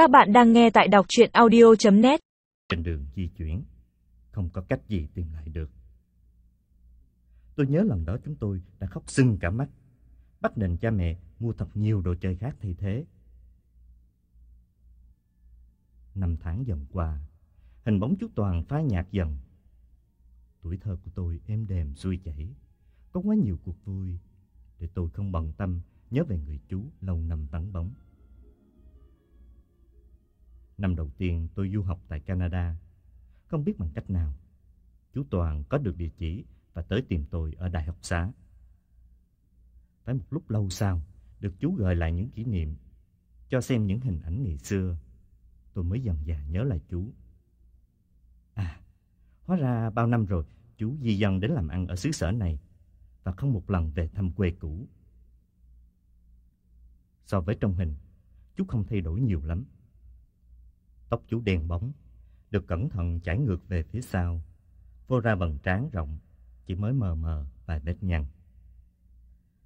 Các bạn đang nghe tại đọc chuyện audio.net Trên đường di chuyển, không có cách gì tìm lại được. Tôi nhớ lần đó chúng tôi đã khóc sưng cả mắt, bắt nền cha mẹ mua thật nhiều đồ chơi khác thay thế. Năm tháng dần qua, hình bóng chú Toàn phai nhạt dần. Tuổi thơ của tôi êm đềm xuôi chảy, có quá nhiều cuộc vui để tôi không bận tâm nhớ về người chú lâu năm vắng bóng. Năm đầu tiên tôi du học tại Canada, không biết bằng cách nào. Chú Toàn có được địa chỉ và tới tìm tôi ở Đại học xá. Phải một lúc lâu sau, được chú gợi lại những kỷ niệm, cho xem những hình ảnh ngày xưa, tôi mới dần dà nhớ lại chú. À, hóa ra bao năm rồi chú di dân đến làm ăn ở xứ sở này và không một lần về thăm quê cũ. So với trong hình, chú không thay đổi nhiều lắm. Tóc chú đen bóng, được cẩn thận chảy ngược về phía sau, vô ra vầng trán rộng, chỉ mới mờ mờ vài vết nhăn.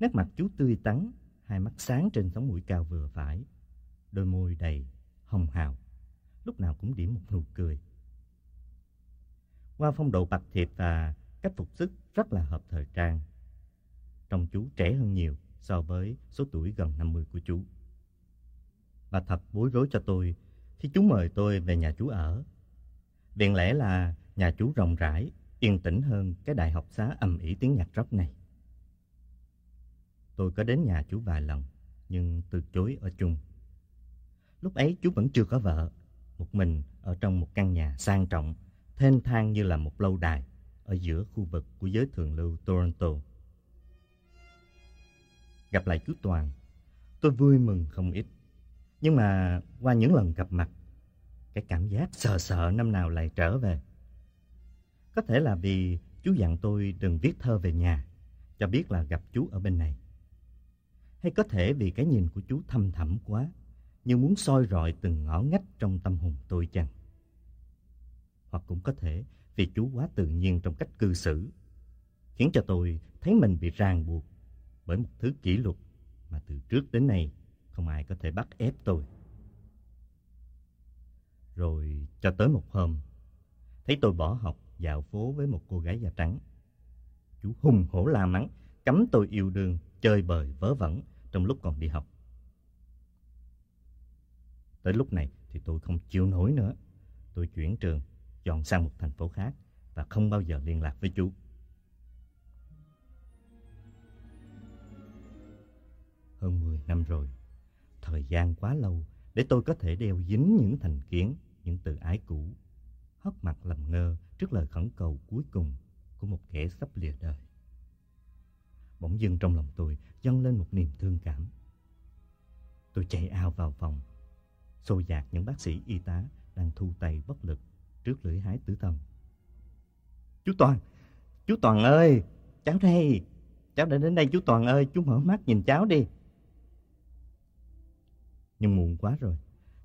Nét mặt chú tươi tắn, hai mắt sáng trên sống mũi cao vừa phải, đôi môi đầy, hồng hào, lúc nào cũng điểm một nụ cười. Qua phong độ bạc thiệp và cách phục sức rất là hợp thời trang. Trông chú trẻ hơn nhiều so với số tuổi gần 50 của chú. Và thật bối rối cho tôi khi chú mời tôi về nhà chú ở. Viện lẽ là nhà chú rộng rãi, yên tĩnh hơn cái đại học xá ầm ĩ tiếng nhạc rock này. Tôi có đến nhà chú vài lần, nhưng từ chối ở chung. Lúc ấy chú vẫn chưa có vợ, một mình ở trong một căn nhà sang trọng, thênh thang như là một lâu đài ở giữa khu vực của giới thượng lưu Toronto. Gặp lại chú Toàn, tôi vui mừng không ít. Nhưng mà qua những lần gặp mặt, cái cảm giác sợ sợ năm nào lại trở về. Có thể là vì chú dặn tôi đừng viết thơ về nhà, cho biết là gặp chú ở bên này. Hay có thể vì cái nhìn của chú thâm thẳm quá, như muốn soi rọi từng ngõ ngách trong tâm hồn tôi chăng? Hoặc cũng có thể vì chú quá tự nhiên trong cách cư xử, khiến cho tôi thấy mình bị ràng buộc bởi một thứ kỷ luật mà từ trước đến nay không ai có thể bắt ép tôi. Rồi cho tới một hôm, thấy tôi bỏ học dạo phố với một cô gái da trắng. Chú hùng hổ la mắng, cấm tôi yêu đương, chơi bời vớ vẩn trong lúc còn đi học. Tới lúc này thì tôi không chịu nổi nữa. Tôi chuyển trường, dọn sang một thành phố khác và không bao giờ liên lạc với chú. Hơn 10 năm rồi, thời gian quá lâu để tôi có thể đeo dính những thành kiến, những từ ái cũ, hất mặt làm ngơ trước lời khẩn cầu cuối cùng của một kẻ sắp lìa đời. Bỗng dưng trong lòng tôi dâng lên một niềm thương cảm. Tôi chạy ao vào phòng, xô dạt những bác sĩ y tá đang thu tay bất lực trước lưỡi hái tử thần. Chú Toàn, chú Toàn ơi, cháu đây, cháu đã đến đây chú Toàn ơi, chú mở mắt nhìn cháu đi. Nhưng muộn quá rồi,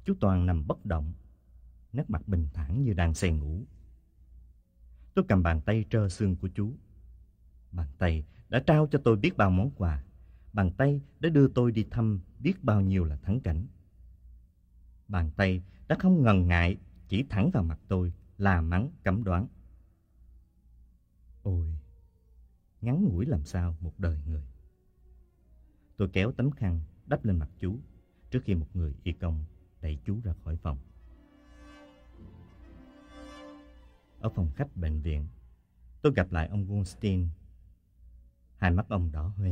chú Toàn nằm bất động, nét mặt bình thản như đang say ngủ. Tôi cầm bàn tay trơ xương của chú. Bàn tay đã trao cho tôi biết bao món quà. Bàn tay đã đưa tôi đi thăm biết bao nhiêu là thắng cảnh. Bàn tay đã không ngần ngại chỉ thẳng vào mặt tôi, là mắng cấm đoán. Ôi, ngắn ngủi làm sao một đời người. Tôi kéo tấm khăn đắp lên mặt chú trước khi một người y công đẩy chú ra khỏi phòng. Ở phòng khách bệnh viện, tôi gặp lại ông Goldstein. Hai mắt ông đỏ hoe,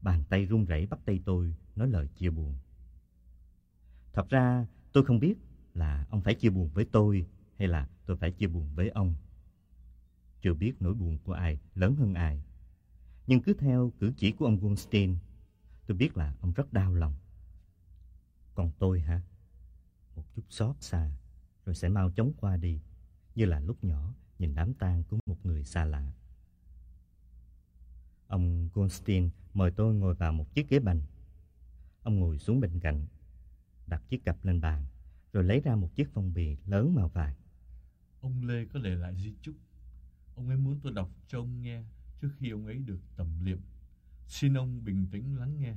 bàn tay run rẩy bắt tay tôi nói lời chia buồn. Thật ra tôi không biết là ông phải chia buồn với tôi hay là tôi phải chia buồn với ông. Chưa biết nỗi buồn của ai lớn hơn ai. Nhưng cứ theo cử chỉ của ông Goldstein, tôi biết là ông rất đau lòng. Còn tôi hả? Một chút xót xa, rồi sẽ mau chóng qua đi, như là lúc nhỏ nhìn đám tang của một người xa lạ. Ông Goldstein mời tôi ngồi vào một chiếc ghế bành. Ông ngồi xuống bên cạnh, đặt chiếc cặp lên bàn, rồi lấy ra một chiếc phong bì lớn màu vàng. Ông Lê có để lại di chúc. Ông ấy muốn tôi đọc cho ông nghe trước khi ông ấy được tầm liệm. Xin ông bình tĩnh lắng nghe.